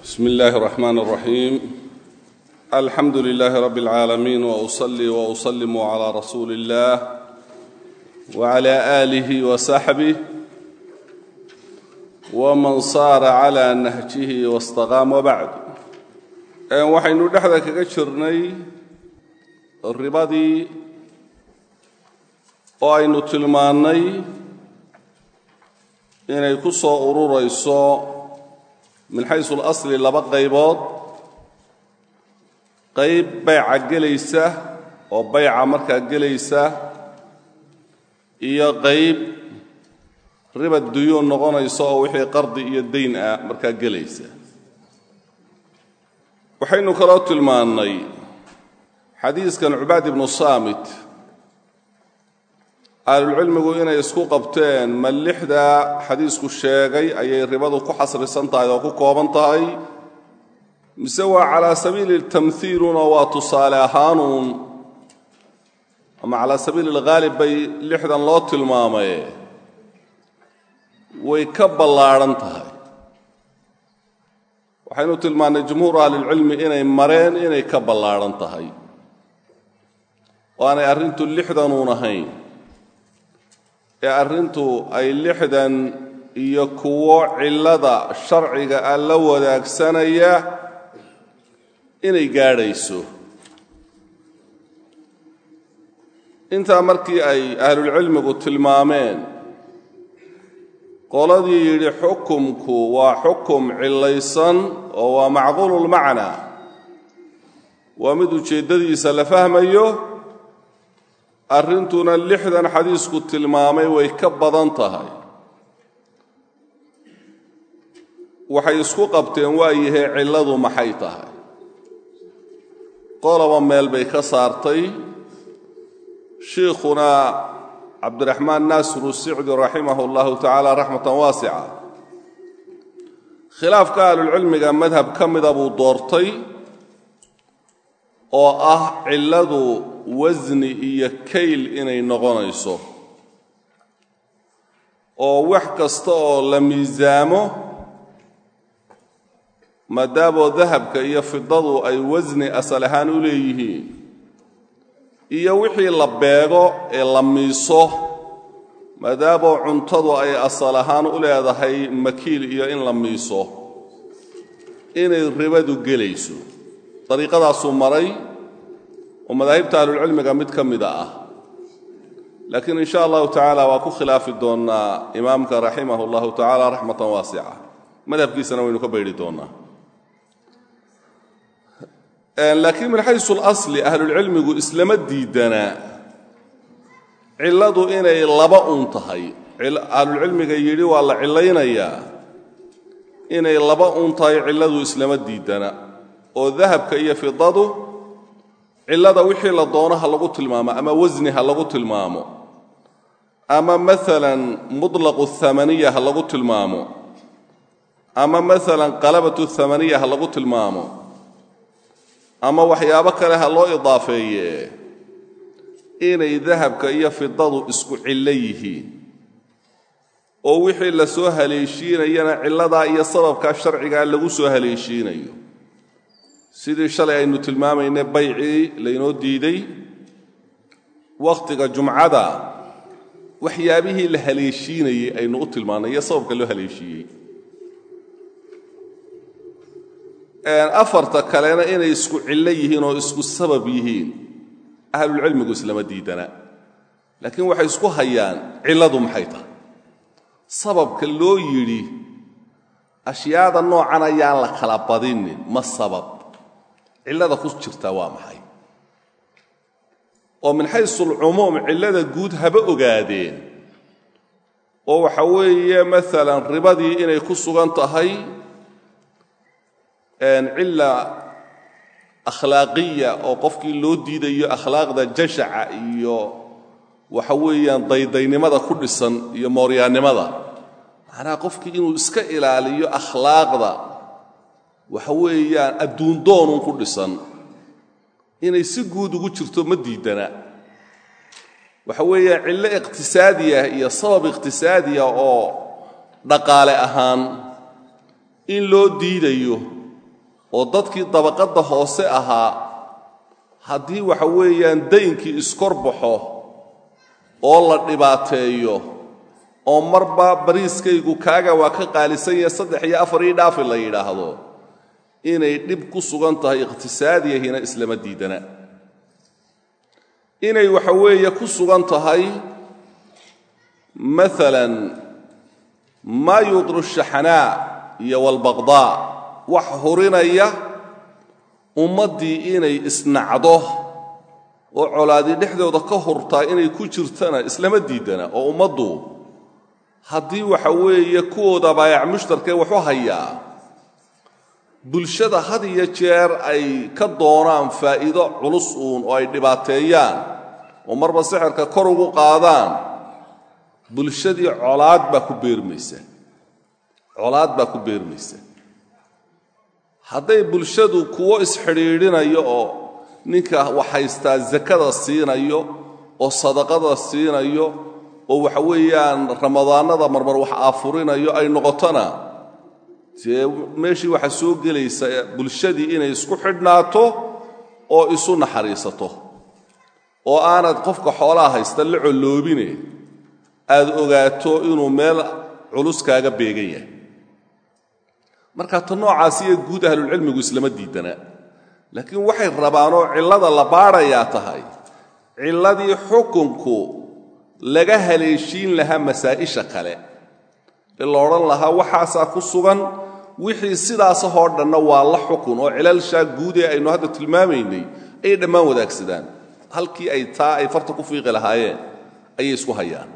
bsm اllahi الرحmn الرaحيim alxamdu لlh rb العaalamiin وأصlي وأsلm عlى rasuuli الlah وعlى آlih وصaxbih wman saara عlى nahjih واstaqاam wbacd waxaynu dhexda kaga jirnay ribadii oo aynu tilmaannay inay ku soo ururayso min xaysu اlasli laba qaybood. Qayb bayca gelaysa oo bayca markaa gelaysa iyo qayb riba duyuun noqonaysa oo wixii qardi iyo dayn ah markaa gelaysa. Waxaynu kaloo tilmaannay xadiiskan cubaad ibnu saamit ahlulcilmigu inay isku qabteen ma lixda xadiisku sheegay ayay ribadu ku xasrisan tahay oo ku kooban tahay. Mise waa calaa sabiili tamhiiluna waa tusaale ahaanuun? Ama calaa sabiili alghaalib bay lixdan loo tilmaamaye way ka ballaadhan tahay. Waxaynu tilmaannay jumhuur ahlilcilmi inay mareen inay ka ballaadhan tahay. Oo aanay arrintu lixdanuun ahayn ee arrintu ay lixdan iyo kuwo cillada sharciga ah la wadaagsanaya inay gaadhayso. Intaa markii ay ahlulcilmigu tilmaameen qoladii yidhi xukumku waa xukum cillaysan oo waa macquululmacnaa waa mid ujeeddadiisa la fahmayo arrintuna lixdan xadiisku tilmaamay way ka badan tahay. Waxay isku qabteen waayahee cilladu maxay tahay? Qoloba meel bay ka saartay. Shiikhuna cabdiraxmaan naasiru sicdi raximahu allahu tacaala raxmatan waasica. Khilaafka ahlulcilmiga madhab ka mida buu doortay oo ah cilladu wasni iyo kayl inay noqonayso. Oo wax kasta oo la miisaamo maadaamoo dahabka iyo fidadu ay wasni asal ahaan u leeyihiin. Iyo wixii la beego ee la miiso maadaamoo cuntadu ay asal ahaan u leedahay makiil iyo in la miiso. Inay ribadu gelayso. Dariiqadaasuu maray oo madaahibta ahlulcilmiga mid ka mida ah. Laakiin in sha allahu tacaala waa ku khilaafi doonnaa imaamka raximah allahu tacaala raxmatan waasica. Madhabkiisana waynu ka baydhi doonnaa. Laakiin min xaysu lasli ahlulcilmigu islama diidanaa cilladu inay laba un tahay. Ahlulcilmiga yidhi waa la cillaynayaa inay laba un tahay cilladu islama diidana oo dahabka iyo cillada wixii la doono ha lagu tilmaamo ama wasni ha lagu tilmaamo ama maalan mutlaqu thamaniya ha lagu tilmaamo ama maalan qalabatu thamaniya ha lagu tilmaamo ama waxyaabo kale ha loo idaafeeye inay dahabka iyo fidadu isku cillo yihiin oo wixii la soo haleeshiinayana cilladaa iyo sababkaa sharcigaa lagu soo haleeshiinayo sidii shalay aynu tilmaamaynay baycii laynoo diiday wakhtiga jumcada waxyaabihii la haleeshiinayey aynu u tilmaannay sababka loo haleeshiiyey. Afarta kalena inay isku cillo yihiin oo isku sabab yihiin ahlulcilmigu islama diidana. Laakiin waxay isku hayaan cilladu maxay tahay? Sababka loo yidhi ashyaada noocan ayaan la kala badinin ma sabab cillada ku jirtaa waa maxay? Oo min xaysu alcumuum cillada guud haba ogaadeen. Oo waxa weeye maalan ribadii inay ku sugan tahay cilla akhlaaqiya oo qofkii loo diidayo akhlaaqda jashaca iyo waxa weeyaan daydaynimada ku dhisan iyo mooryaannimada. Macnaha qofkii inuu iska ilaaliyo akhlaaqda waxa weeyaan adduundoonun ku dhisan. Inay si guud ugu jirto ma diidana. Waxa weeyaan cillo iqhtisaadiya iyo sabab iqhtisaadiya oo dhaqaale ahaan in loo diidayo oo dadkii dabaqadda hoose ahaa haddii waxa weeyaan daynkii iskor baxo oo la dhibaateeyo oo marba bariiskaygu kaaga waa ka qaalisan yahe saddex iyo afar ii dhaafi la yidhaahdo inay dhib ku sugan tahay iqhtisaadiyahina islama diidana. Inay waxa weeye ku sugan tahay maalan maa yuqru shaxanaa iyo walbaqdaa wax hurinaya ummaddii inay isnacdo oo colaadi dhexdooda ka hurtaa inay ku jirtana islama diidana oo ummaddu haddii waxa weeye kuwooda baayac mushtarkee waxu hayaa bulshada had iyo jeer ay ka doonaan faa'iido culus uun oo ay dhibaateeyaan oo marba sixirka kor ugu qaadaan bulshadii colaad baa ku beermaysa. Colaad baa ku beermaysa. Hadday bulshadu kuwo isxidhiidhinayo oo ninka wax haystaa sakada siinayo oo sadaqada siinayo oo waxa weeyaan ramadaanada marmar wax aafurinayo ay noqotona dee meeshii waxaa soo gelaysa bulshadii inay isku xidhnaato oo isu naxariisato oo aanad qofka xoolaha haysta la colloobine aad ogaato inuu meel culus kaaga beegan yahay. Marka ta noocaasi iyo guud ahlulcilmigu islama diidana laakiin waxay rabaanoo cillada la baadhayaa tahay cilladii xukunku laga haleeshiin lahaa masaa'isha kale ee odhan lahaa waxaasaa ku sugan. Wixii sidaasahoo dhanna waa la xukun oo cilalshaa guud ee aynu hadda tilmaamaynay ayay dhammaan wadaagsadaan. Halkii ay taa ay farta ku fiiqi lahaayeen ayay isku hayaan.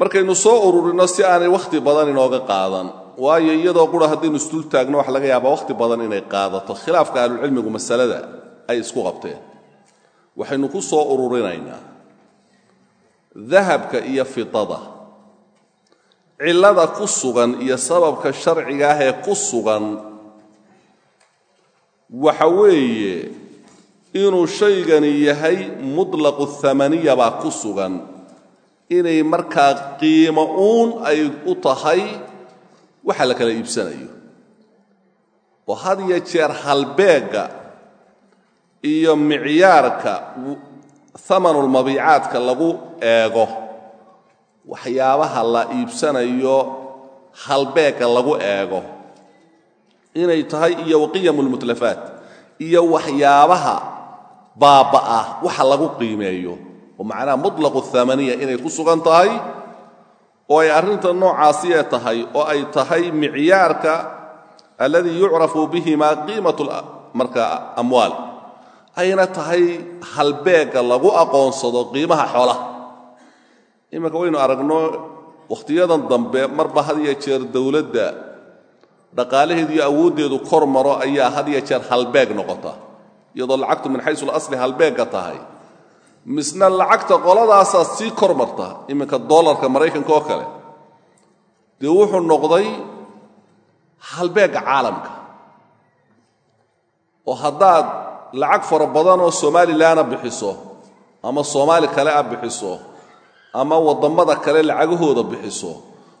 Markaynu soo ururinno si aanay wakhti badan inooga qaadan waayo iyadoo qura haddaynu isdul taagno waxa laga yaabaa wakhti badan inay qaadato khilaafka ahlucilmigu masalada ay isku qabteen. Waxaynu ku soo ururinaynaa. Dahabka iyo fidada cillada ku sugan iyo sababka sharciga ah ee ku sugan waxa weeye inuu shaygani yahay mutlaqu thamaniya baa ku sugan. Inay markaa qiimo uun ay u tahay waxa la kala iibsanayo. Oo had iyo jeer halbeegga iyo micyaarka hamanulmabiicaadka lagu eego waxyaabaha la iibsanayo halbeegga lagu eego. Inay tahay iyo waqiyamulmutlafaat iyo waxyaabaha baaba'ah waxa lagu qiimeeyo. Oo macnaha mutlaqu thamaniya inay ku sugan tahay oo ay arrinta noocaasi ee tahay oo ay tahay micyaarka alladii yucrafu bihima qiimatu marka amwaal. Ayna tahay halbeegga lagu aqoonsado qiimaha xoolaha iminka waynu aragno wakhtiyadan dambe marba had iyo jeer dowladda dhaqaalaheedu iyo awooddeedu kor maro ayaa had iyo jeer halbeeg noqota iyadoo lacagtu min xaysu lasli halbeegga tahay. Misna lacagta qoladaasaa sii kor marta iminka dollarka maraykanka oo kale. Dee wuxuu noqday halbeegga caalamka. Oo haddaad lacag fara badanoo somalilanna bixiso ama soomaali kale a bixiso ama waddamada kale lacagahooda bixiso.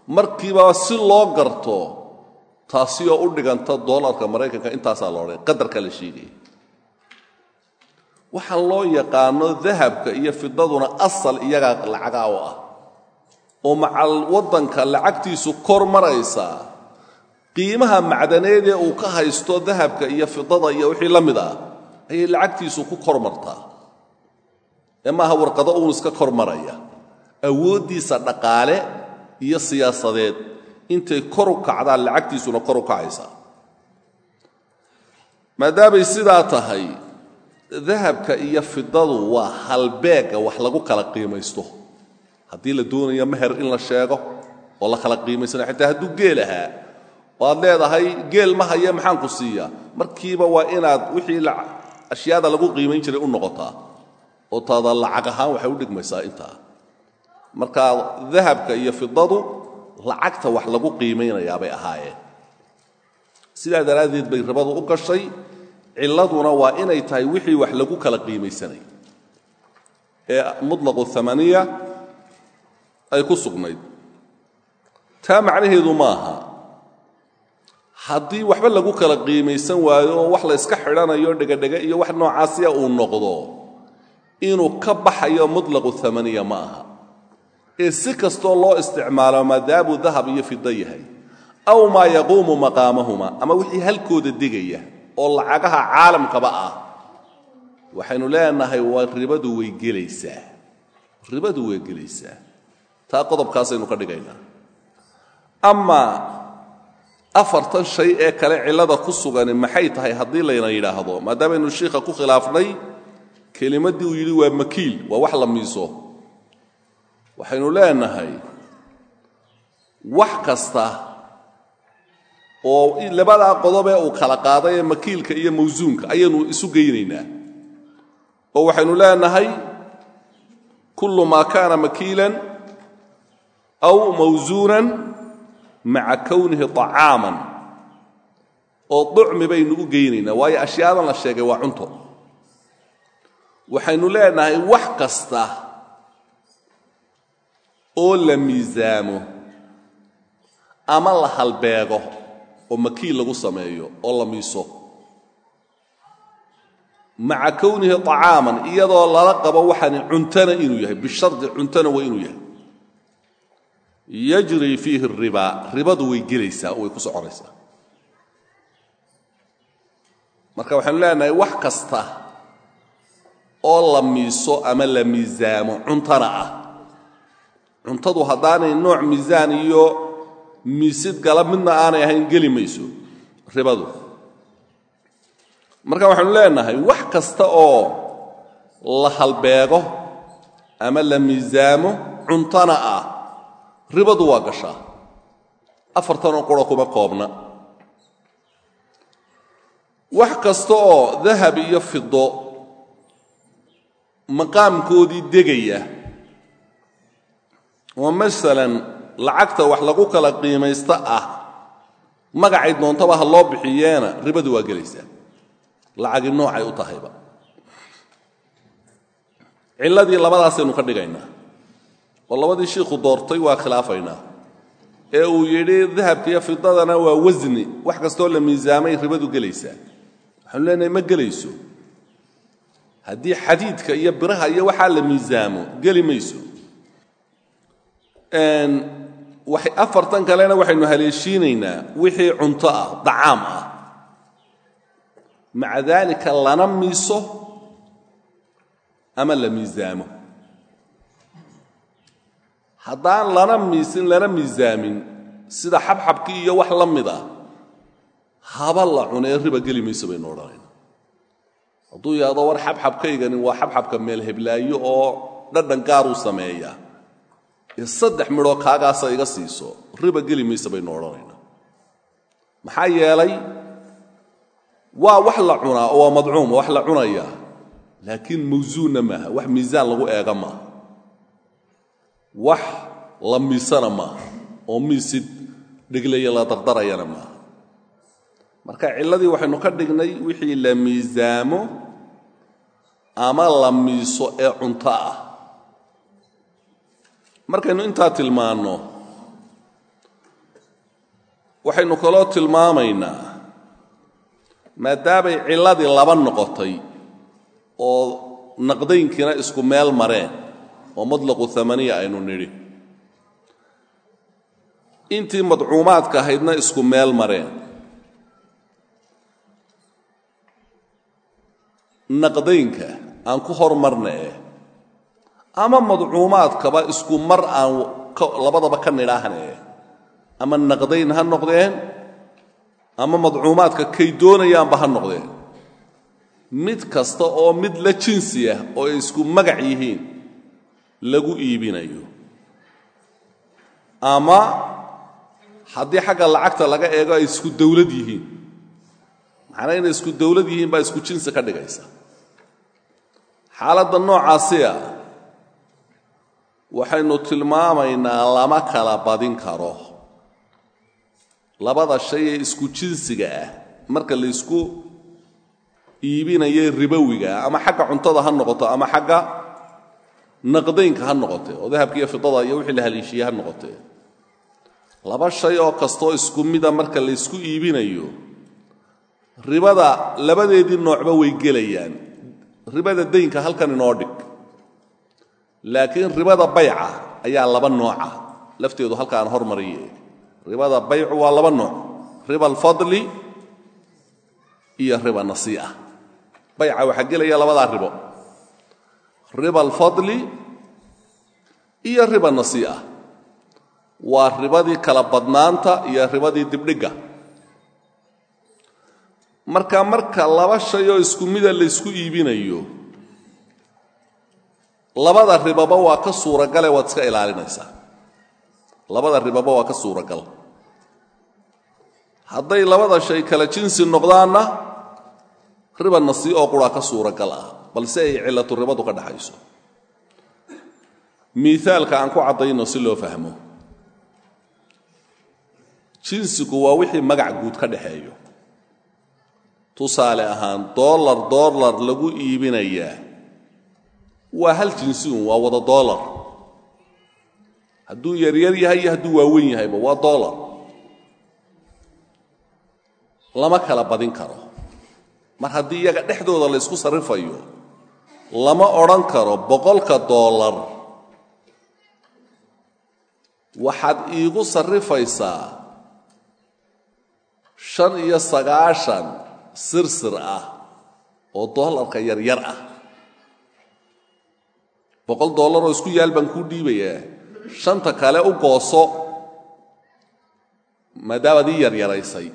Markiiba si loo garto taasi oo u dhiganta dollarka maraykanka intaasaa la odhan qadarka la sheegaya waxaan loo yaqaano dahabka iyo fidaduna asal iyagaa lacagaa u ah. Oo macal waddanka lacagtiisu kor maraysaa qiimaha macdaneedee uu ka haysto dahabka iyo fidada iyo wixii la mid ah ayay lacagtiisu ku kor martaa. Ee maaha warqado uun iska kor maraya awooddiisa dhaqaale iyo siyaasadeed intay kor u kacdaan lacagtiisuna kor u kacaysaa. Maadaamay sidaa tahay dahabka iyo fidadu waa halbeegga wax lagu kala qiimaysto haddii la doonayo meher in la sheego oo la kala qiimaysana xitaa hadduu geel ahaa oo aad leedahay geel ma haye maxaan ku siiyaa markiiba waa inaad wixii ashyaada lagu qiimayn jiray u noqotaa oo taada lacag ahaan waxay u dhigmaysaa intaa marka dahabka iyo fidadu lacagta wax lagu qiimaynayaa bay ahaayeen. Sidaa daraaddeed bay ribadu u gashay cilladuna waa inay tahay wixii wax lagu kala qiimaysanay ee mutlaqu amaniya ay ku sugnayd. Taa macnaheedu maaha haddii waxba lagu kala qiimaysan waayo oo wax la yska xidhanayo dhegadhega iyo wax noocaasiya uu noqdo inuu ka baxayo mutlaqu amaniya ma aha ee si kastoo loo isticmaalo maadaamuu dahab iyo fido yahay aw maa yaquumu maqaamahuma ama wixii halkooda degaya oo lacagaha caalamkaba ah waxaynu leenahay waa ribadu way gelaysaa. Ribadu way gelaysaa. Taa qodobkaasaynu ka dhigaynaa. Amaa afartan shay ee kale cillada ku sugani maxay tahay haddii layna yidhaahdo maadaamaaynu shiikha ku khilaafnay kelimaddii uu yidhi waa makiil waa wax la miiso waxaynu leenahay wax kasta oo labadaa qodobee uu kala qaaday ee makiilka iyo mawsuunka ayaynu isu geynaynaa. Oo waxaynu leenahay kullu maa kaana makiilan aw mawsuunan maca kownihi طacaaman oo ducmi baynu u geynaynaa waayo ashyaadan la sheegay waa cunto. Waxaynu leenahay wax kasta oo la miisaamo ama la halbeego oo makiin lagu sameeyo oo la miiso. Maca kownihi acaaman iyadoo lala qabo waxaani cuntana inuu yahay bishardi cuntana waa inuu yahay. Yajri fiihi ribaa ribadu way gelaysaa oo way ku soconaysaa. Marka waxaanu leenahay wax kasta oo la miiso ama la miisaamo cuntana ah cuntadu haddaanay nooc miisaan iyo miisid gala midna aanay ahayn geli mayso. Ribadu. Marka waxaynu leenahay wax kasta oo la halbeego ama la miisaamo cuntana ah ribadu waa gashaa. Afartanoo qura kuma koobna. Wax kasta oo dahab iyo fido maqaamkoodii degaya oo masalan lacagta wax lagu kala qiimaysta ah magacay doontaba ha loo bixiyeena ribadu waa gelaysaa. Lacagi noocay u tahayba. Cilladii labadaasaynu ka dhigaynaa. Oo labadii shiikhu doortay waa khilaafaynaa. Ee uu yidhi dahabka iyo fidadana waa wasni wax kastoo la miisaamay ribadu gelaysaa. Waxaanu leenahay ma gelayso. Haddii xadiidka iyo biraha iyo waxaa la miisaamo geli afartan kalena waxaynu haleeshiinaynaa wixii cunto ah dacaam ah. Maca daalika lana miiso ama la miisaamo. Haddaan lana miisin lana miisaamin sida xabxabkii iyo wax la mid ah haba la cunee riba geli mayso baynu odhanayna hadduu yidhahdo war xabxabkaygani waa xabxabka meel heblaayo oo dhadhan gaaruu sameeyaa ee saddex midhoo kaagaasa iga siiso riba geli mayse baynu odhanayna maxaa yeelay waa wax la cunaa oo waa madcuum wax la cunayaa laakiin mawsuunna maaha wax miisaan lagu eega maaha. Wax la miisana maaha oo miisid dheglaya la dardarayana maaha. Marka cilladii waxaynu ka dhignay wixii la miisaamo ama la miiso ee cunto ah markaynu intaa tilmaanno waxaynu kaloo tilmaamaynaa maadaamay cilladii laba noqotay oo naqdaynkiina isku meel mareen oo mutlaqu amaniya aynu nidhi. Intii madcuumaadka ahaydna isku meel mareen. Naqdaynka aan ku hormarna eh ama madcuumaadkaba isku mar aan labadaba ka nidhaahne. Ama naqdayn ha noqdeen ama madcuumaadka kay doonayaanba ha noqdeen. Mid kasta oo mid la jinsi ah oo ay isku magac yihiin lagu iibinayo. Ama haddii xagga lacagta laga eego ay isku dawlad yihiin. Macnaa inay isku dawlad yihiin baa isku jinsi ka dhigaysa. Xaaladda noocaasiya waxaynu tilmaamaynaa lama kala badin karo. Labada shay ee isku jinsiga ah marka laysku iibinayo ribowiga ama xagga cuntada ha noqoto ama xagga naqdaynka ha noqote oo dahabka iyo fidada iyo wixii la haliishiye ha noqote. Laba shay oo kastoo isku mida marka la ysku iibinayo ribada labadeedii noocba way gelayaan. Ribada daynka halkan inoo dhig laakiin ribada bayca ayaa laba nooca. Lafteedu halkaan hormariye. Ribada baycu waa laba nooc. Riba alfadli iyo riba nasii'a bayca waxaa gelaya labadaa ribo. Riba alfadli iyo riba nasii'a waa ribadii kala badnaanta iyo ribadii dibdhigga. Marka marka laba shay oo isku mida laysku iibinayo labada ribaba waa ka suuragale waad iska ilaalinaysaa. Labada ribaba waa ka suuragal. Hadday labada shay kala jinsi noqdaanna riba nasii oo quraa ka suuragal ah balse ay cillatu ribadu ka dhaxayso. Miaalka aan ku caddayno si loo fahmo. Jinsigu waa wixii magac guud ka dhaxeeyo. Tusaale ahaan dollar dollar lagu iibinayaa waa hal jinsiun waa wada dollar. Hadduu yaryar yahay iyo hadduu waaweyn yahayba waa dollar. Lama kala badin karo. Mar haddii iyaga dhexdooda la ysku sarrifayo lama odhan karo boqolka dollar. Waxaad iigu sarrifaysaa shan iyo sagaashan sirsir ah oo dollarka yaryar ah boqol dollar oo isku yaal baan kuu dhiibayaa. Shanta kale u gooso. Maadaamaad ii yaryaraysay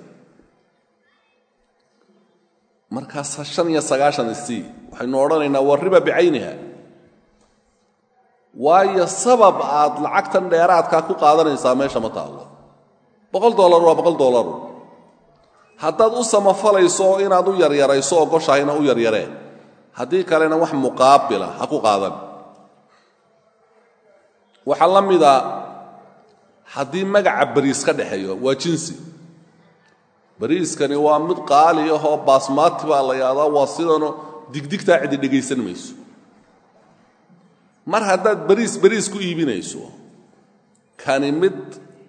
markaas shan iyo sagaashan isii. Waxaynu odhanaynaa waa riba bicayniha. Waayo sabab aad lacagtan dheeraadkaa ku qaadanaysaa meesha ma taallo. Boqol dollar waa boqol dollaru haddaad u samafalayso inaad u yaryarayso oo goshahayna u yaryareen haddii kalena wax muqaabila ha ku qaadan waxaa la mida haddii magaca bariis ka dhexeeyo waa jinsi. Bariiskani waa mid qaali ahoo baasmaati baa la yaadaa waa sidano digdigtaa cidi dhegaysan mayso. Mar haddaad bariis bariis ku iibinayso kani mid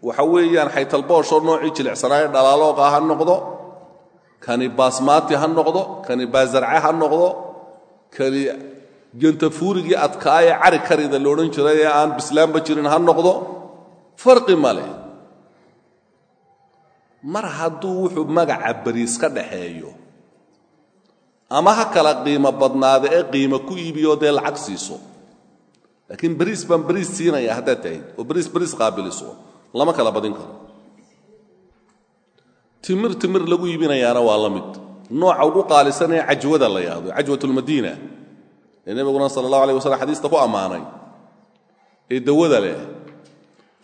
waxa weeyaan xaytalbooshoo noocii jilicsanaayo dhalaalooqa ha noqdo kani baasmaati ha noqdo kani baasarce ha noqdo kani jantafuurigii adkaaye cari karida la odhan jiray ee aan bislaanba jirin ha noqdo farqi ma leh. Mar hadduu wuxuu magaca bariis ka dhaxeeyo ama ha kala qiimo badnaada ee qiimo ku iibiyo dee lacag siiso. Laakiin bariis baan bariis siinaya haddaad tahayd oo bariis bariis qaabiliso lama kala badin karo. Timir timir lagu iibinayaana waa la mid. Nooca ugu qaalisan ee cajwada la yahdo cajwatulmadiina ee nebiguna sala allahu alay wasalam xadiista ku ammaanay. Ee dawada leh.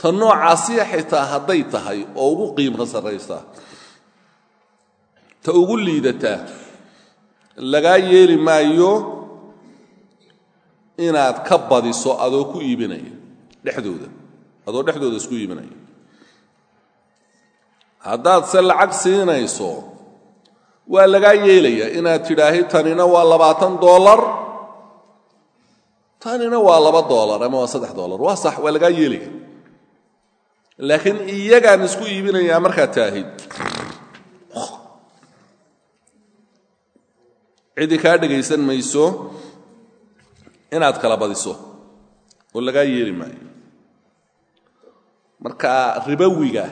Ta noocaasiya xitaa hadday tahay oo ugu qiimka sarraysa ta ugu liidataa lagaa yeeli maayo inaad ka badiso adoo ku iibinaya. Dhexdooda. Adoo dhexdooda isku iibinaya. Haddaad se lacag siinayso waa lagaa yeelaya inaad tidhaahi tanina waa labaatan dollar tanina waa laba dollar ama waa saddex dollar. Waa sax waa lagaa yeelaya laakiin iyagaan isku iibinayaa markaad taahid. Cidi kaa dhegaysan mayso inaad kala badiso oo lagaa yeeli maayo. Marka ribowiga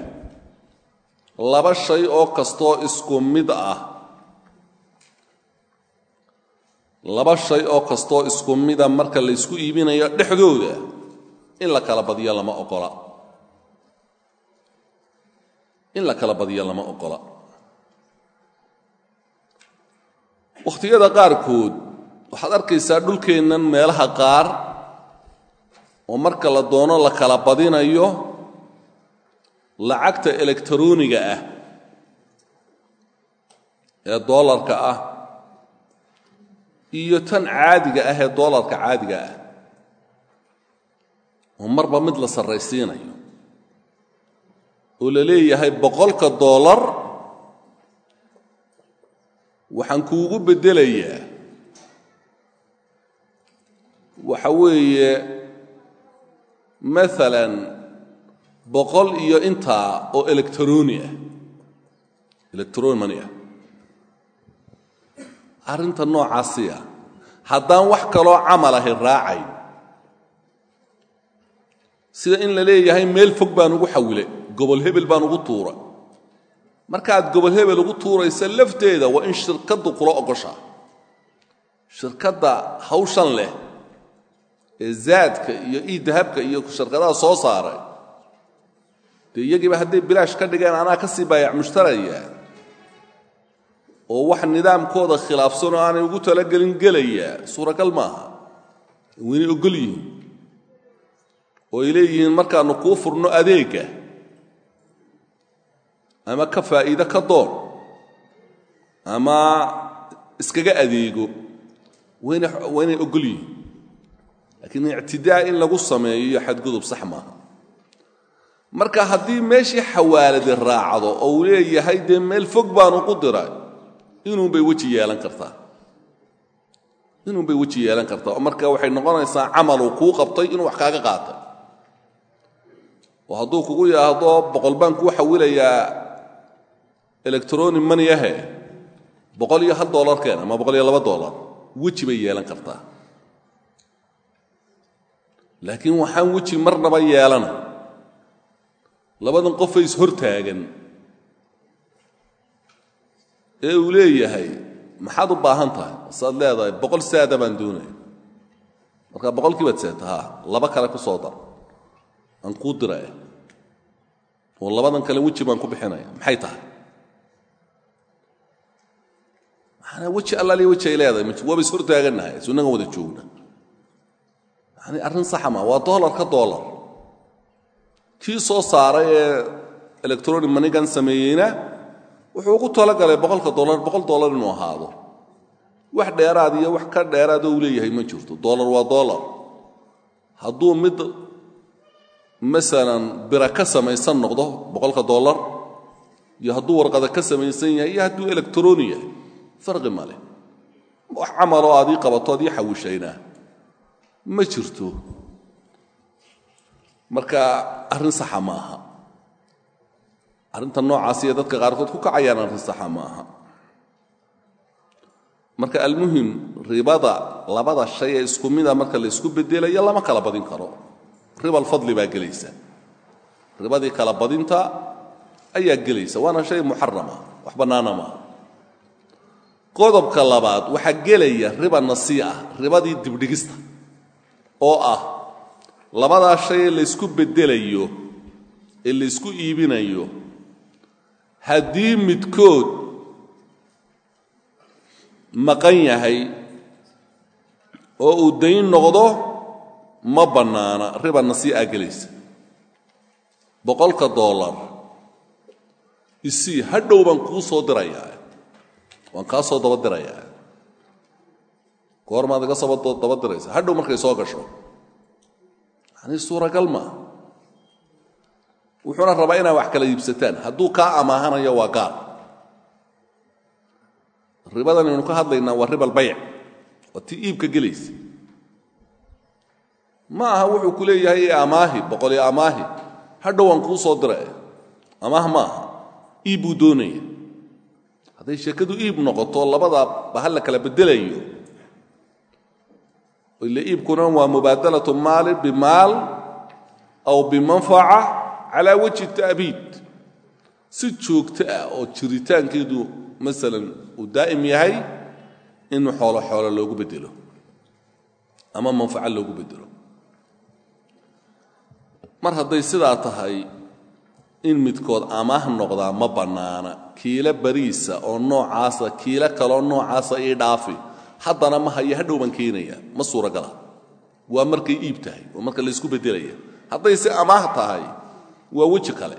laba shay oo kastoo isku mid ah laba shay oo kastoo isku mida marka la ysku iibinayo dhexdooda in la kala badiyo lama ogola in la kala badiyo lama ogola wakhtiyada qaarkood waxaad arkaysaa dhulkeennan meelaha qaar oo marka la doono la kala badinayo lacagta elektroniga ah ee doolarka ah iyo tan caadiga ah ee doolarka caadiga ah. Oo marba mid la sarraysiinayo. Oo la leeyahay boqolka doolar. Waxaan kuugu beddelayaa. Waxa weeye maalan boqol iyo intaa oo electroni ah. Electron money ah arrinta noocaasiya haddaan wax kaloo camal ahi raacayn. Sida in la leeyahay meel fog baan ugu xawile gobol hebel baan ugu tuura. Markaaad gobol hebel ugu tuuraysa lafteeda waa in shirkaddu kula ogoshaa shirkadda hawshan leh ee zaadka iyo iidahabka iyo shirkadaha soo saaray dee iyagiiba hadday bilaash ka dhigeen anaa ka sii baayac mushtaraya oo wax nidaamkooda khilaafsan oo aanay ugu talagelin gelayaa suuragal maaha. Waynay ogol yihiin. Oo ay leeyihiin markaannu kuu furno adeegga ama ka faa'iide ka door. Ama iskaga adeego. Wayna waa inay ogol yihiin. Laakiin ictidaa in lagu sameeyo iyo xadgudub sax maaha. Marka haddii meeshii xawaaladi raacdo oo uu leeyahay dee meel fog baanu ku diray inuunbay weji yeelan kartaa. Inuunbay weji yeelan kartaa. Oo marka waxay noqonaysaa camaluu kuu qabtay inuu wax kaaga qaatay. Oo hadduu kugu yidhaahdo boqol baan kuu xawilayaa electroni maniyahe boqol iyo hal dollarkeen ama boqol iyo laba dollar weji bay yeelan kartaa. Laakiin waxaan weji marnaba yeelana. Labadan qofay ishortaagan ee uu leeyahay maxaad u baahan tahay? Saad leedahay boqol saada baan doonaya markaa boqolkii baad seeta haa laba kale ku soo dar. Aan kuu diraya oo labadan kale weji baan ku bixinaya. Maxay tahay? Maxaana weji allaaliya weji ay leedahay? Waaba ishortaagannahay sunnagan wada joogna. Yani arrin saxa maa waa dollar ka dollar. Kii soo saaray ee electronic manigan sameeyeyna wuxuu ugu talagalay boqol dollar inuu ahaado. Wax dheeraad iyo wax ka dheeraad oo uu leeyahay ma jirto. Dollar waa dollar. Hadduu mid masalan bira ka samaysan noqdo boqolka dollar iyo hadduu warqada ka samaysan yahay iyo hadduu electroni yahay farqi male wax camaloo aad ii qabato ad ii xawishaynaa ma jirto. Marka arrin saxa ma aha arrinta noocaasiyo dadka qaarkood ku kacayaan arrin saxa ma aha. Marka almuhim ribada labada shay ee isku mida marka la isku bedelayo lama kala badin karo. Ribal fadli baa gelaysa. Ribadii kala badinta ayaa gelaysa waana shay muxarama wax bannaana maaha qodobka labaad waxaa gelaya riba nasii'a ribadii dibdhigista oo ah labadaa shay ee laysku beddelayo ee laysku iibinayo haddii midkood maqan yahay oo uu dayn noqdo ma bannaana riba nasii'a gelaysa. Boqolka dollar isii hadhow baan kuu soo dirayaa. Waan kaa soo daba dirayaa. Goormaad iga soo daba diraysa. Hadhow markay soo gasho. Yani suuragal maa wuxuuna rabaa inaa wax kala iibsataan. Hadduu kaa amaahanayo waa gaar. Ribadan aynu ka hadlaynaa waa riba albayc waa tii iibka gelaysa. Ma aha wuxuu ku leeyahay amaahi boqol iyo amaahi hadhow waan kuu soo dira amaah ma aha iib buu doonaya. Hadday sheekadu iib noqoto labada bahal la kala bedelayo. Ila iibkuna waa mubaadalatu maali bimaal aw bimanfaca calaa wajhi ta'biid. Si joogto ah oo jiritaankeedu masalan uu daa'im yahay in xoolo xoolo loogu bedelo ama manfaco loogu bedelo mar hadday sidaa tahay in midkood amaah noqdaa ma bannaana kiilo bariisa oo noocaasa kiilo kaloo noocaasa ii dhaafi. Haddana ma haya hadhow baan keenaya ma suuragala waa markay iib tahay waa marka laysku beddelaya. Hadday si amaah tahay waa weji kale.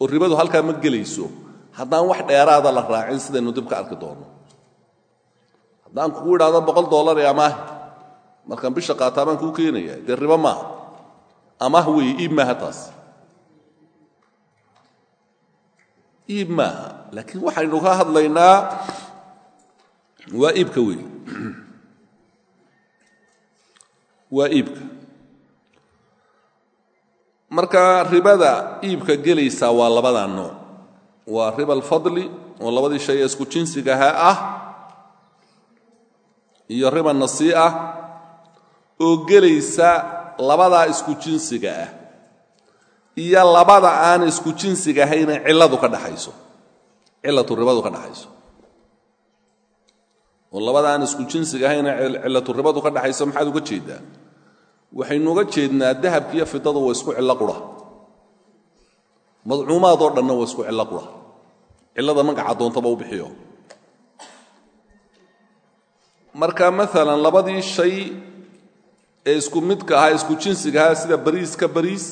Oo ribadu halkaa ma gelayso. Haddaan wax dheeraada la raacin sidaynu dib ka arki doonno. Haddaan kugu idhaahdo boqol dollar ee amaahi markaan bisha qaataa baan kuu keenaya dee ribo maaha amaah weeye iib maaha taas iib maaha laakiin waxaynu ka hadlaynaa waa iibka weeye. Waa iibka marka ribada iibka gelaysaa waa labadaa nooc. Waa riba alfadli oo labadii shay ee isku jinsigaha ah iyo riba nasii'a oo gelaysa labadaa isku jinsiga ah iyo labada aan isku jinsiga ahayna cilladu ka dhaxayso. Cillatu ribadu ka dhaxayso. Oo labada aan isku jinsiga ahayna cillatu ribadu ka dhaxayso maxaad uga jeedaa waxaynu uga jeednaa dahabka iyo fidadu waa isku cillo qura madcuumaad oo dhanna waa isku cillo qura cillada magaca doontaba u bixiyo. Marka maalan labadii shay ee isku midka ahaa isku jinsiga ahaa sida bariis ka bariis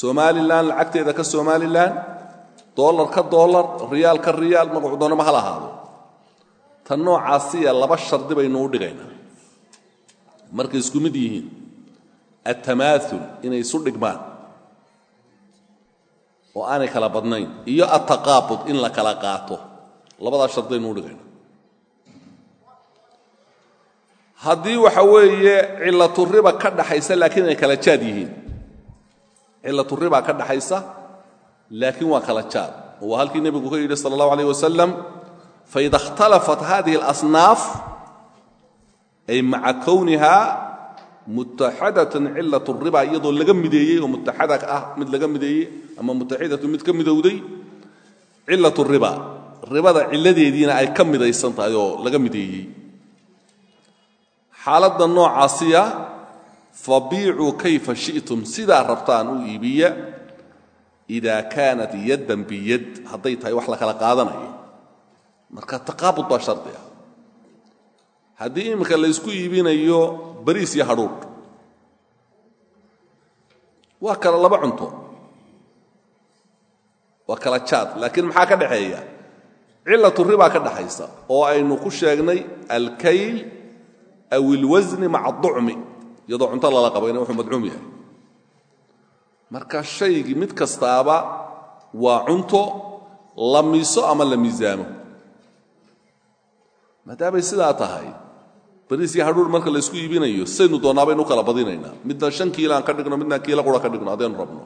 somalilan lacagteeda ka somalilan dollar ka dollar riyaal ka riyaal magacu doonama hal ahaado. Tan noocaasiya laba shardi baynu u dhigaynaa. Markay isku mid yihiin altamaaul inay isu dhigmaan oo aanay kala badnayn iyo altaqaabud in la kala qaato labadaa shardaynu u dhigayna haddii waxa weeye cillatu riba ka dhaxaysa laakiin ay kala jaad yihiin cillatu riba ka dhaxaysa laakiin waa kala jaad oo waa halkii nebigu ka yidhi sala allahu alayh wasalam faida اkhtalafat mutaxadatan cilat riba iyadoo laga mideeyey oo mutaxada ah mid laga mideeyey ama mutaxidatu mid ka midowday cilat riba. Ribada cilladeediina ay ka midaysan tahay oo laga mideeyey. Xaaladda noocaasiya fabiicuu kayfa shi'tum sidaa rabtaan u iibiya idaa kaanat yaddan biyad. Hadday tahay wax la kala qaadanayo marka taqaabud baa shardi haddii iminka la ysku iibinayo bariis iyo hadhuudh. Waa kala laba cunto. Waa kala jaad laakiin maxaa ka dhaxeeya cillatu ribaa ka dhaxaysa oo aynu ku sheegnay alkayl aw ilwasni maca aducmi iyadoo cunto lala qabayna wuxuu madcuum yahay. Marka shaygii mid kastaaba waa cunto la miiso ama la miisaamo maadaamay sidaa tahay bariis iyo hadhuur marka la ysku iibinayo saynu doonnaa baynu kala badinaynaa midna shan kiilo aan ka dhigno midna kiilo qura ka dhigno haddaynu rabno.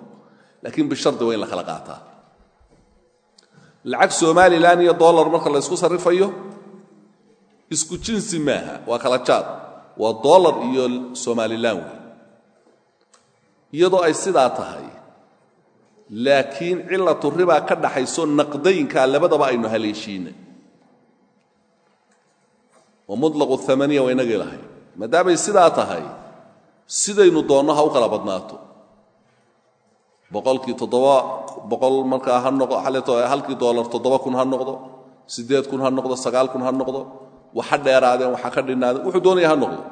Laakiin bishardi waa in la kala qaataa. Lacag somalilan iyo dollar marka la ysku sarrifayo isku jinsi maaha. Waa kala jaad. Waa dollar iyo somalilan wey iyadoo ay sidaa tahay laakiin cillatu ribaa ka dhaxayso naqdaynkaa labadaba aynu haleeshiinay oo mutlaqu amaniya waa inagii lahay. Maadaamay sidaa tahay sidaynu doonno ha u kala badnaato. Boqolkii toddoba boqol markaa ha noqdo xaleeto halkii dollar toddoba kun ha noqdo siddeed kun ha noqdo sagaal kun ha noqdo waxa dheeraadeen waxa ka dhinnaadeen wuxuu doonaya ha noqdo.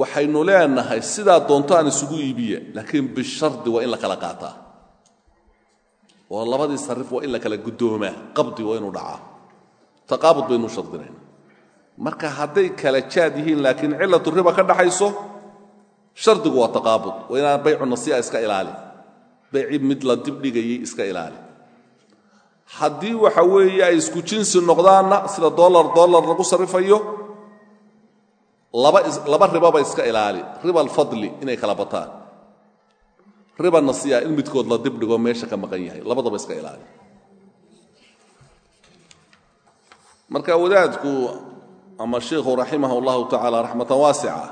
Waxaynu leenahay sidaa doonto aan isugu iibiya laakiin bishardi waa in la kala qaataa. Oo labadii sarrif waa taqaabud baynu shardinayna marka hadday kala jaad yihiin laakiin cillatu riba ka dhaxayso shardigu waa taqaabud. Waa inaan baycu nasii'a iska ilaali. Bayci mid la dibdhigayay iska ilaali. Haddii waxa weeye ay isku jinsi noqdaanna sida dollar dollar lagu sarrifayo laba laba ribaba iska ilaali. Riba alfadli inay kala bataan. Riba nasii'a in midkood la dibdhigo meesha ka maqan yahay. Labadaba iska ilaali marka wadaadku ama sheikhu raximah اllahu tacaala raxmatan waasica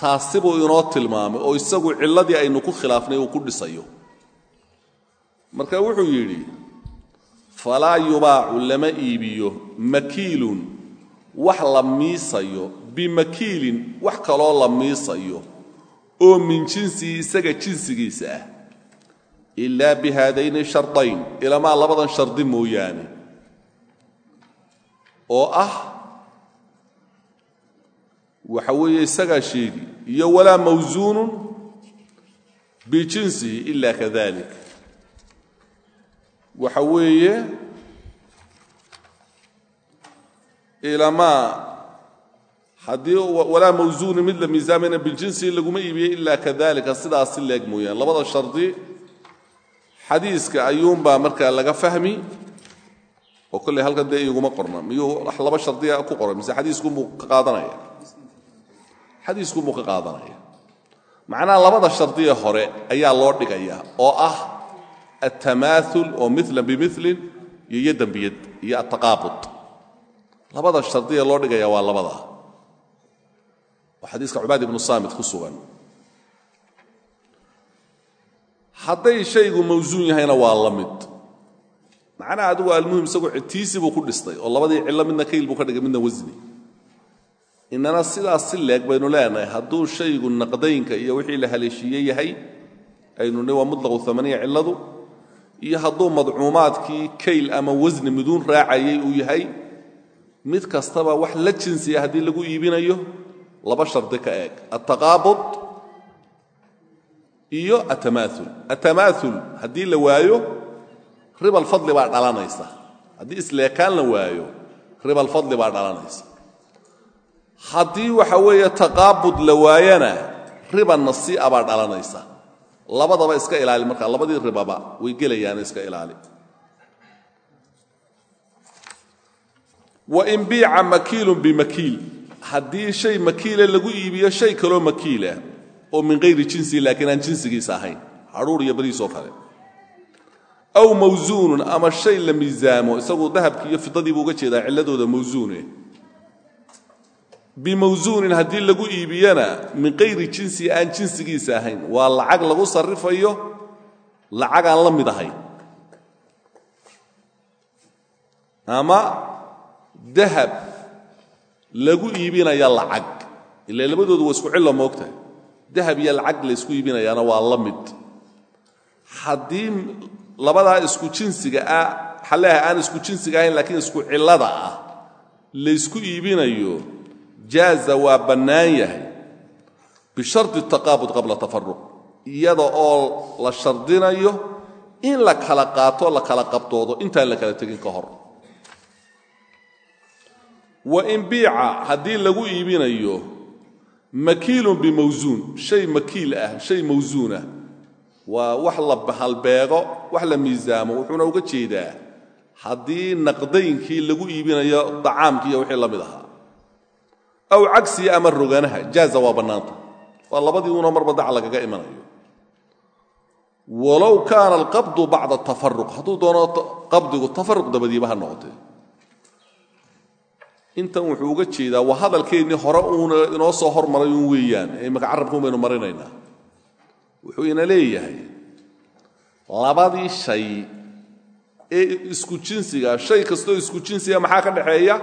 taasi buu inoo tilmaamay oo isagu cilladii aynu ku khilaafnay uu ku dhisayo. Marka wuxuu yidhi falaa yubaacu lama iibiyo makiilun wax la miisayo bimakiilin wax kaloo la miisayo oo min jinsii isaga jinsigiisa ah ilaa bi haadayni shardayn ilamaa labadan shardi mooyaane oo ah waxa weeye isagaa sheegi iyo walaa mawsuunun bijinsihi ila kadalik. Waxa weeye ilamaa haddii walaa mawsuuni mid la miisaamayna biljinsihi laguma iibiye ilaa kadalika sidaasi leeg mooyaan. Labada shardi xadiiska ayuunbaa markaa laga fahmi oo kolley halkan dee iguma qorna miyuu laba shardiya ku qoran mise xadiiskunbuu ka qaadanaya? Xadiiskunbuu ka qaadanaya? Macnaha labada shardiye hore ayaa loo dhigayaa oo ah altamaaul oo milan bimilin iyo yaddan biyad iyo altaqaabud labada shardiye loo dhigaya waa labada. Oo xadiiska cubaad ibnu saamit ku sugan. Hadday shaygu mawsuun macnaha adigu almuhim isagu tiisi buu ku dhistay oo labadii cillo midna kayl buu ka dhigay midna wasni. Inana sidaas si leeg baynu leenahay hadduu shaygu naqdaynka iyo wixii la haleeshiiye yahay aynu waa mutlaqu amaniya cilladu iyo hadduu madcuumaadkii kayl ama wasni miduun raacayay uu yahay mid kastaba wax la jinsiya haddii lagu iibinayo laba shardi ka eeg. Altaqaabud iyo atamaaul atamaaul haddii la waayo ribalfadli baa dhalanaysa. Haddii isleekaan la waayo ribalfadli baa dhalanaysa. Haddii waxa weeye taqaabud la waayana riba nasii'a baa dhalanaysa. Labadaba iska ilaali markaa labadii ribaba way gelayaan iska ilaali. Wain biica makiilun bimakiil haddii shay makiila lagu iibiyo shay kaloo makiilah oo min hayri jinsi laakiin aan jinsigiisa ahayn. Hadhuur iyo bariis oo kale aw mawsuunun ama shay la miisaamo isagu dahabkii iyo fidadii buu uga jeedaa cilladooda mawsuune bimawsuunin haddii lagu iibiyana min qayri jinsi aan jinsigiisa ahayn. Waa lacag lagu sarrifayo lacag aan la mid ahayn. Ama dahab lagu iibinaya lacag. Ila labadoodu waa isku cillo moogtahay dahab iyo lacag la ysku iibinayaana waa la mid. Haddii labadaa isku jinsiga ah xaleha aan isku jinsiga ahayn laakiin isku cillada ah. Laysku iibinayo jaaza waa bannaan yahay. Bishardi taqaabud qabla tafaruq iyada oo la shardinayo in la kala qaato la kala qabdoodo intaan la kala tegin ka hor. Wa in biica haddii lagu iibinayo makiilun bimawsuun shay makiil ah shay mawsuunah waa wax la halbeego wax la miisaamo wuxuuna uga jeedaa haddii naqdaynkii lagu iibinayo dacaamkiiyo wixii la mid ahaa. Aw cagsiya ama roganaha jaaza waa bannaanta waa labadii una marba dac lagaga imanayo. Walow kaana alqabdu bacda tafaruq hadduu doono qabdigu tafaruq dabadiiba ha noqotee. Intan wuxuu uga jeedaa waa hadalkeennii hore uuna inoo soo hormaray uun weeyaan ee imaka carabkuun baynu marinaynaa wuxuu ina leeyahay labadii shay ee isku jinsiga shay kastoo isku jinsiga maxaa ka dhexeeya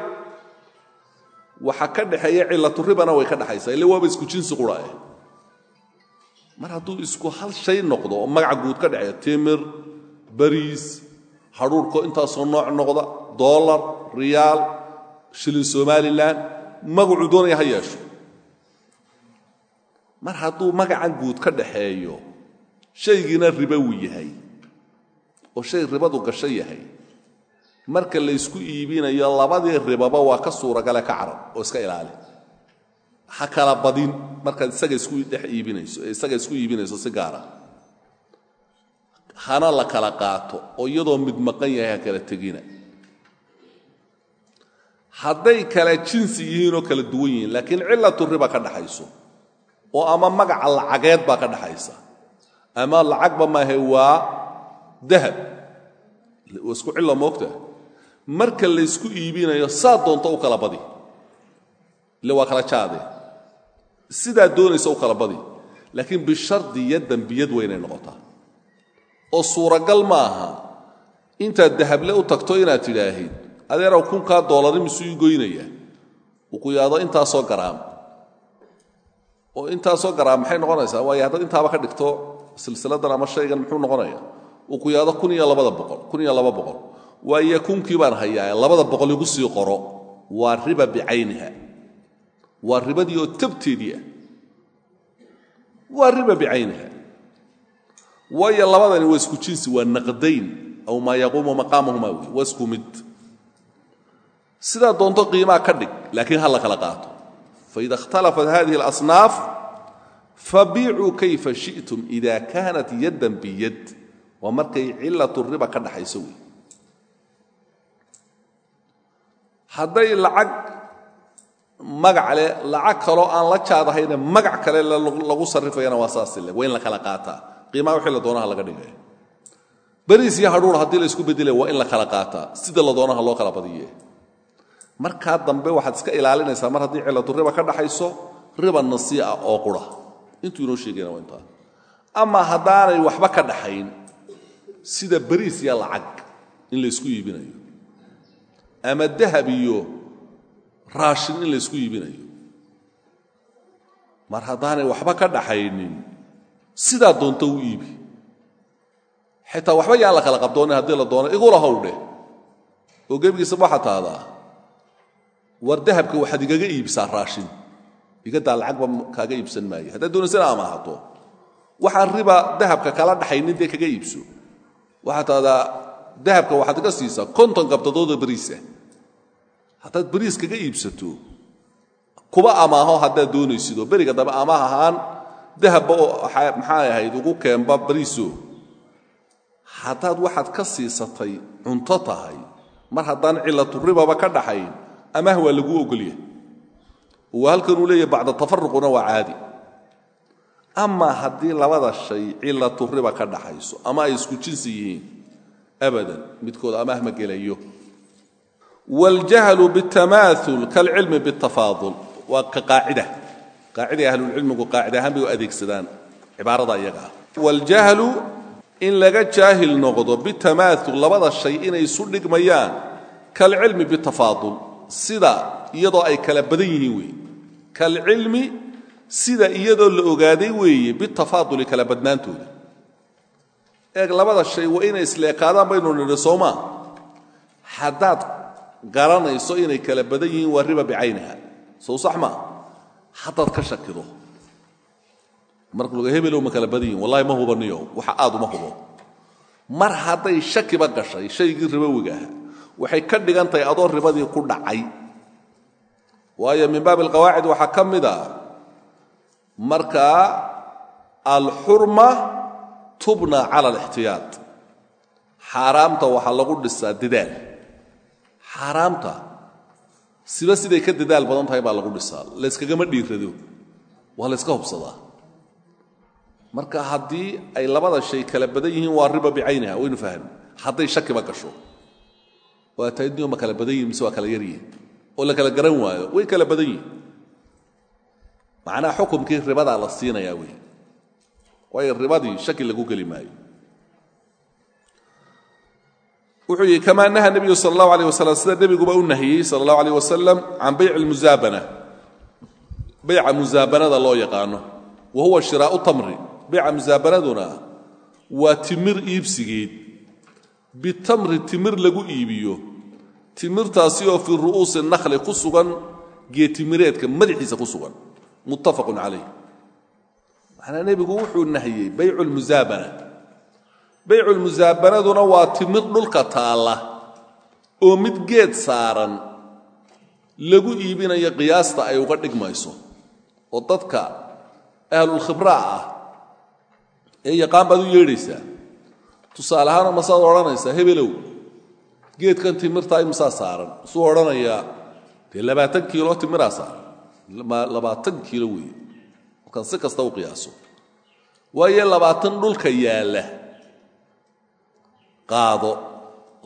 waxa ka dhexeeya cilaturibana way ka dhexaysaa ille waaba isku jinsi qura eh mar hadduu isku hal shay noqdo oo magaca guud ka dhexeeya timir bariis hadhuurhko intaasoo nooc noqda dollar riyaal shilin somalilan magacuu doonaya ha yeesho mar hadduu magacan guud ka dhaxeeyo shaygiina ribowi yahay oo shay ribadu gasho yahay. Marka laysku iibinayo labadii ribaba waa ka suuragale ka carab oo iska ilaali. Ha kala badin markaad isaga isku dhex iibinayso ee isaga isku iibinayso si gaara. Hana la kala qaato oo iyadoo mid maqan yahay ha kala tegina. Hadday kala jinsi yihiin oo kala duwan yihiin laakiin cilatu riba ka dhaxayso oo ama magaca lacageed baa ka dhaxaysa. Ama lacagba maahe waa dahab. Waa isku cillo moogta. Marka laysku iibinayo saa doonto u kala badi. Ile waa kala jaade. Sidaa doonaysa u kala badi. Laakiin bishardi yaddan biyad weynay noqotaa. Oo suuragal ma aha. Intaad dahable u tagto inaad tidhaahid adeerow kunkaa doolari goynaya. Uu ku yidhaahdo intaasoo garaam oo intaasoo garaam maxay noqonaysaa? Waayo haddaad intaaba ka dhigto silsiladan ama shaygan muxuu noqonaya? Uu ku yidhaahdo kun iyo labada boqol kun iyo laba boqol. Waayo kunkii baan hayaa labada boqol igu sii qoro waa riba bicayniha. Waa ribadii oo tabteedii ah waa riba bicayniha. Waayo labadani waa isku jinsi waa naqdayn. Aw maa yaquumu maqaamahuma waa isku mid. Sidaa doonto qiimaa ka dhig laakiin ha la kala qaato faida اkhtalafat hadihi اlasnaaf fabiicuu kayfa shiئtum ida kaanat yaddan biyad waa markay cilat riba ka dhaxayso wey hadday lacag magac leh lacag kaloo aan la jaadahayna magac kale lagu sarrifayana waa saasi le waa in la kala qaataa qiimaha wixii la doonaha laga dhigay beriis iyo hadhuur haddii la isku bedelaya waa in la kala qaataa sida la doonaha loo kala badiye markaa dambe waxaad iska ilaalinaysaa mar haddii cilatu riba ka dhaxayso riba nasii'a oo qura intuu inoo sheegayna waa intaa. Ama haddaanay waxba ka dhaxayn sida beriis iyo lacag in la isku iibinayo ama dahab iyo raashin in la isku iibinayo. Mar haddaanay waxba ka dhaxaynin sidaa doonto u iibi. Xitaa waxba yaan la kala qabdoonin haddii la doono igula howdheh oo gebigiisa waxaa tahdaa war dahabka waxaad igaga iibsaa raashin. Igadaa lacagba kaaga iibsan maayo. Haddaad doonaysana amaahato waxaan riba dahabka kala dhaxaynin dee kaga iibso. Waxaa tahdaa dahabka waxaad iga siisaa konton gabdadooda beriisa haddaad beriis kaga iibsato kuba amaaho haddaad doonaysidoo beriga dambe amaah ahaan dahabba oo maxay ahayd ugu keenba beriiso haddaad waxaad ka siisatay cunto tahay mar haddaan cilatu ribaba ka dhaxayn amaah waa laguu ogolyahay. Oo halkanuu leeyahy bacda tafaruquna waa caadi. Amaa haddii labada shay cilatu riba ka dhaxayso ama ay isku jinsi yihiin abadan midkood amaah ma gelayo. Waljahlu bitamaaul kalcilmi bitafaadul waa ka qaacida. Qaaciday ahlulcilmigu qaacida ahaan bay u adeegsadaan cibaarada iyaga ah. Waljahlu in laga jaahil noqdo bitamaaul labada shay inay isu dhigmayaan kalcilmi bitafaadul sida iyadoo ay kala badan yihiin weeye. Kalcilmi sida iyadoo la ogaaday weeye bitafaaduli kala badnaantooda. Eeg labada shay waa inay isleekaadaan baynu nidhi soomaa haddaad garanayso inay kala badan yihiin waa riba bicayniha. Sow sax maa haddaad ka shakido. Marka laga hebelow ma kala badan yihiin wallahi ma hubaniyo waxa aad uma hubo. Mar hadday shakiba gashay shaygii ribowiga aha waxay ka dhigan adoo ribadii ku dhacay. Waayo min baabi alqawaacid waxaa ka mid a markaa alxurma tubna cala alixtiyaad. Xaaraamta waxaa lagu dhisaa dadaal. Xaaraamta siba siday ka dadaal badan tahay baa lagu dhisaa. Layskagama dhiirado waa layska hubsadaa. Marka haddii ay labada shay kala badan yihiin waa riba bicayniha waynu fahmi hadday shakiba gasho waa tahay niyo ma kala badan yihiin mise waa kala yar yihiin oo la kala garan waayo? Way kala badan yihiin macnaha xukumkii ribadaa la siinayaa wey waayo ribadii shaki lagu geli maayo. Wuxuu yidhi kamaa naha nebiyu sala allahu alayh wasalam sida nebiguba u nahiyey sala allahu alayh wasalam can bayci almusaabana bayca musaabanada loo yaqaano. Wa huwa shiraau tamri. Bayca musaabanaduna waa timir iibsigeed bitamri timir lagu iibiyo. Timirtaasi oo fii ru'uusi nakhli ku sugan geetimireedka madaxiisa ku sugan. Muttafaqun calayh. Macnaa nebigu wuxuu nahiyey baycu lmusaabana baycu lmusaabanaduna waa timir dhulka taalla oo mid geed saaran lagu iibinayo qiyaasta ay uga dhigmayso. Oo dadka ahlulkhibraa ah ee yaqaan baad u yeedhaysaa tusaale ahaan masaad odhanaysaa hebelow. Geedkan timirtaa imsaa saaran. Suu odhanayaa dee labaatan kiilo timiraa saaran. Labaatan kiilo weeye. Markaan si kasta u qiyaaso. Waayo labaatan dhulka yaalla. Qaado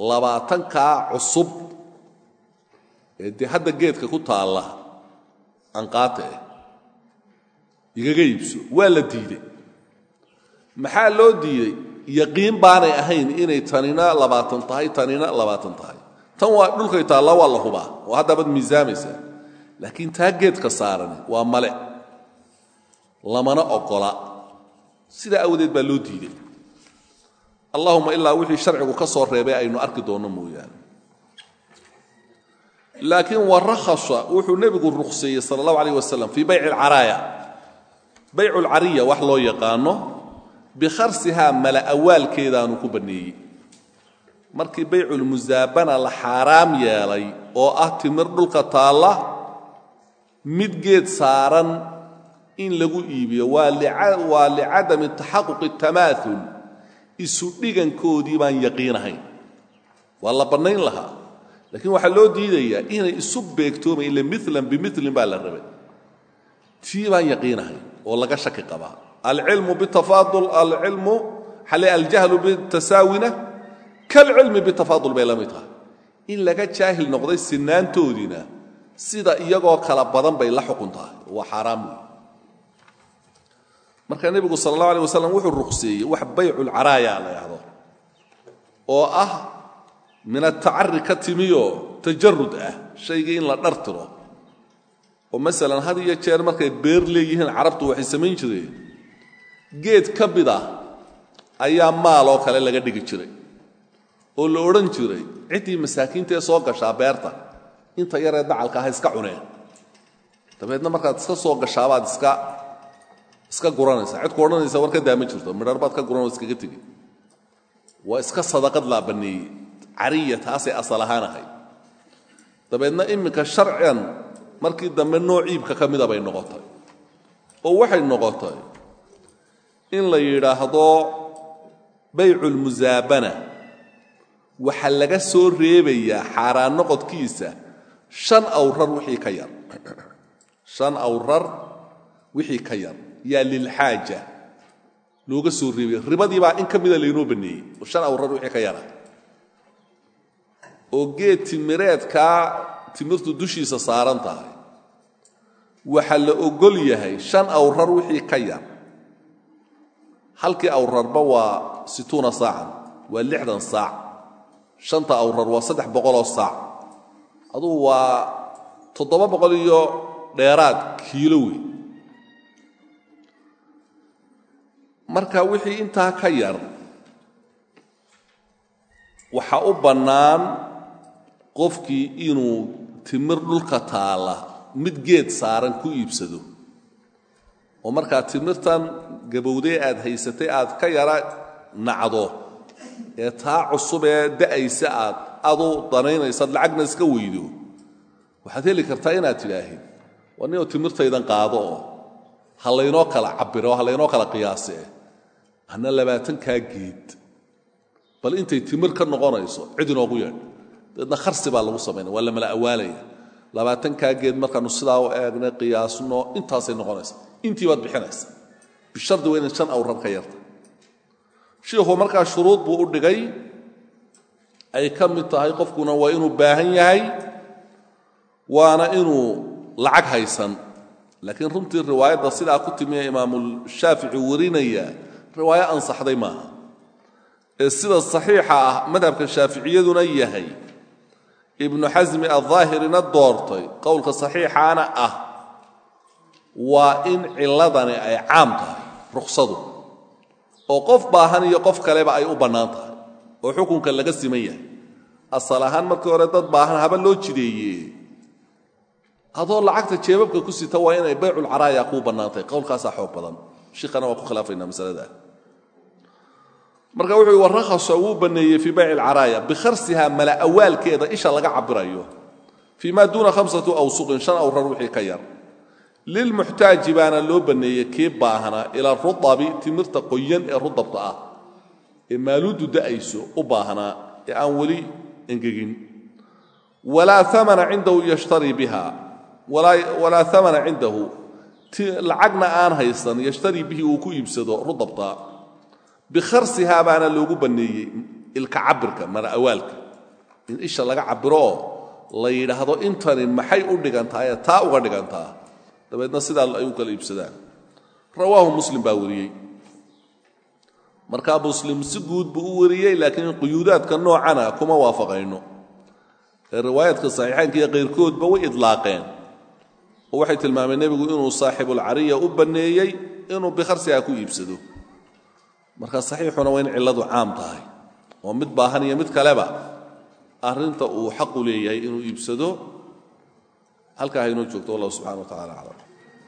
labaatankaa cusub. Ee dee hadda geedka ku taalla anqaata eh igaga iibso waa la diidey. Maxaa loo diidey yaqiin baanay ahayn inay tanina labaatan tahay tanina labaatan tahay. Tan waa dhulkay taalla waa la hubaa oo haddabaad miisaamaysaa laakiin taa geedka saarani waa male. Lamana ogola. Sidaa awadeed baa loo diiday. Allahuma ilaa wixii sharcigu ka soo reebay aynu arki doonno mooyaane. Laakiin warakhasa wuxuu nebigu ruqseeyey sala allahu alayh wasalam fii bayci alcaraaya baycu alcariya wax loo yaqaano bikharsihaa mala awaalkeedaanu ku banneeyey markii bayculmusaabana la xaaraam yeelay oo ah timir dhulka taalla mid geed saaran in lagu iibiyo waa licadami taxaquqi tamaaul isu dhigankoodii baan yaqiinahayn waa la bannayn lahaa. Laakiin waxaa loo diidayaa inay isu beegtoomayn ila milan bimilin baa la rabay. Tii baan yaqiinahay oo laga shaki qabaa alcilmu bitafaadul alcilmu xale aljahlu bitasaawina kalcilmi bitafaadul bay la mid tahay in laga sida iyagoo kala badan bay la xukun waa xaaraam wey marka nebigu alay wasalam wuxuu ruqseeyey wax bayculcaraaya la yidhahdo oo ah min atacari ka timiyo tajarud ah shaygii in la dhartiro oo masalan had jeer markay beer leeyihiin carabtu waxay samayn jireen geed ka mid ah ayaa maal oo kale laga dhigi jiray oo la odhan jiray ciddii masaakiintaee soo gashaa beerta inta yaree dacalka ah iska cuneen dabeedna markaad iska soo gashaabaad iska iska guranaysaa. Cid ku odhanaysa war daama jirto midhar baad ka guran iskaga tegi. Waa iska sadaqad laa banneeyey cariya taasay asal ahaan ahayd dabeedna iminka sharcigan markii dambe nooc iibka ka mida bay noqotay. Oo waxay noqotay in la yidhaahdo bayculmusaabana waxaa laga soo reebayaa xaaraan noqodkiisa shan awrar wixii ka yar. Shan awrar wixii ka yar. Yaa lilxaaja looga soo reebaya. Ribadii baa in ka mida laynoo banneeyey oo shan awrar wixii ka yara oo geed timireedkaa timirtu dushiisa saaran tahay. Waxaa la ogol yahay shan awrar wixii ka yar halkii awrarba waa situuna saacan waa lixdan saac. Shanta awrar waa saddex boqoloo saac. Adugu waa toddoba boqol iyo dheeraad kiilo wey. Marka wixii intaa ka yar waxaa u bannaan qofkii inuu timir dhulka taalla mid geed saaran ku iibsado oo markaa timirtan gabowdee aad haysatay aad ka yara nacdo ee taa cusub ee da'aysa aad adu danaynaysaad lacagna iska weydo. Waxaad heli kartaa inaad tidhaahid waa ninoo timirtaydan qaado oo ha kala cabiro ha laynoo kala qiyaasee hana labaatankaa geed. Bal intay timir ka noqonayso cid yeedh. Dabeedna kharsi baa lagu samaynaya waa la mala awaalaya. Labaatankaa geed markaannu sidaa u eegnay qiyaasno intaasay noqonaysa intii baad bixinaysa. Bishardi waa inay shan awrar ka yarta. Shiikhu markaa shuruud buu u dhigay ay ka mid tahay qofkuna waa inuu baahan yahay waana inuu lacag haysan. Laakiin runtii riwaayadda sidaa ku timiya imaamulshaafici warinaya riwaayo ansaxday maaha. Ee sida saxiixa ah madhabka shaaficiyaduna yahay. Ibnu xasmi aldaahirina doortay qowlka saxiixaana ah waa in cilladani ay caam tahay ruksadu oo qof baahan iyo qof kaleba ay u bannaan tahay. Oo xukunka laga siman yahay. Asal ahaan markii hore dad baahan haba loo jideeye adoo lacagta jeebabka ku sita waa inay bayculcaraaya kuu bannaantahay qowlkaasaa xoog badan. Shiikhana waa ku khilaafaynaa masalada. Marka wuxuu warakhaso wuu banneeyey fii bayci alcaraaya bikharsiha mala awaalkeeda isha laga cabirayo fii duuna hamsati awsuqin shan awrar wixii ka yar lilmuxtaaji baana loo banneeyey kii baahna ila rudabi timirta qoyan ee rudabta ah ee maaluudu da'ayso u baahnaa ee aan weli engegin walaa amana cindahu yashtarii biha walaa amana cindahu lacagna aan haysan yashtarii bihi uu ku iibsado rudabta bikharsihaa baana loogu banneeyey ilka cabirka mara awaalka in isha laga cabiroo la yidhaahdo intani maxay u dhigantaha ee taa uga dhigantaa dabeedna sidaa ay u kala iibsadaan. Rawaahu muslim baa wariyey. Markaa muslim si guud buu u wariyey laakiin quyuudaadka noocana kuma waafaqayno. Ee riwaayaadka saxiixaynka iyo qayrkoodba way idlaaqeen. Oo waxay tilmaameen nebigu inuu saaxibulcariya u banneeyey inuu bikharsihaa ku iibsado. Markaa saxiixuna waa in cilladu caam tahay. Oo mid baahan iyo mid kaleba. Arrinta uu xaqu leeyahay inuu iibsado halkaa haynoo joogto wallahu subxana wa tacala aclam